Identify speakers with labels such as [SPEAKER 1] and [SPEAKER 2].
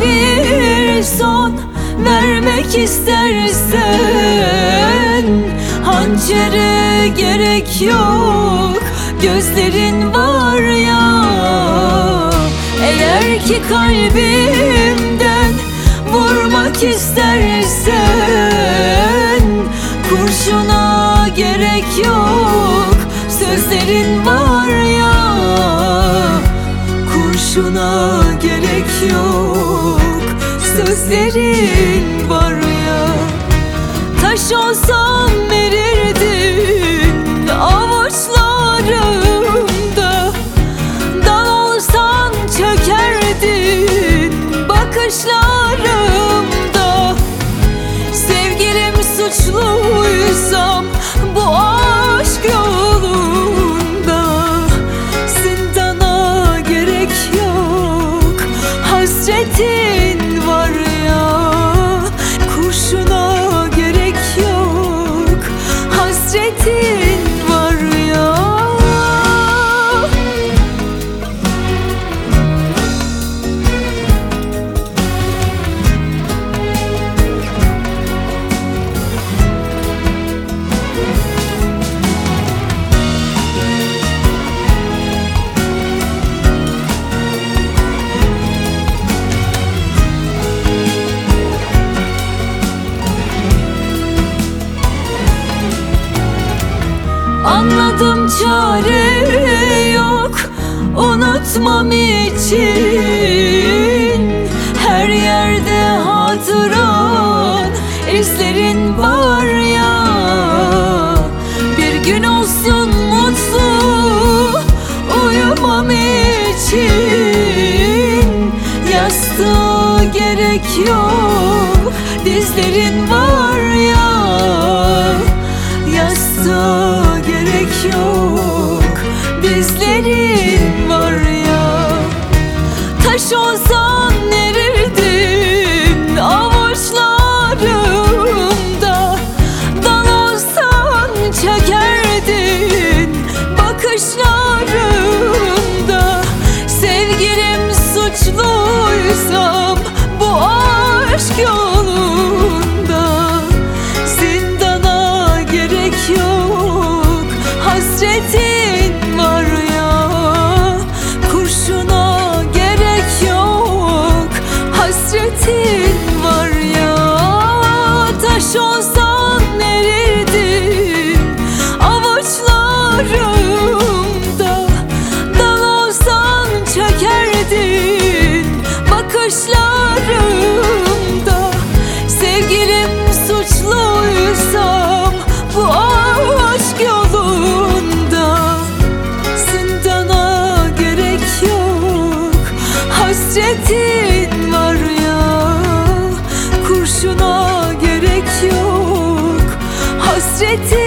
[SPEAKER 1] bir son vermek istersen. Hançere gerek yok gözlerin var ya. Eğer ki kalbimden vurmak istersen Kurşuna gerek yok sözlerin Kurşuna gerek yok. Sözlerin var ya Taş olsam verirdin avuçlarımda Dal olsan çökerdin. Bakışlarımda Sevgilim suçluysam Hasretin Anladım çare yok Unutmam için. Her yerde hatıran izlerin var ya. Bir gün olsun mutlu Uyumam için. Yastığa gerek yok Dizlerin var uzan nereye suçluysam bu aşk yolunda Zindana gerek yok. Hasretin var ya Kurşuna gerek yok. Hasretin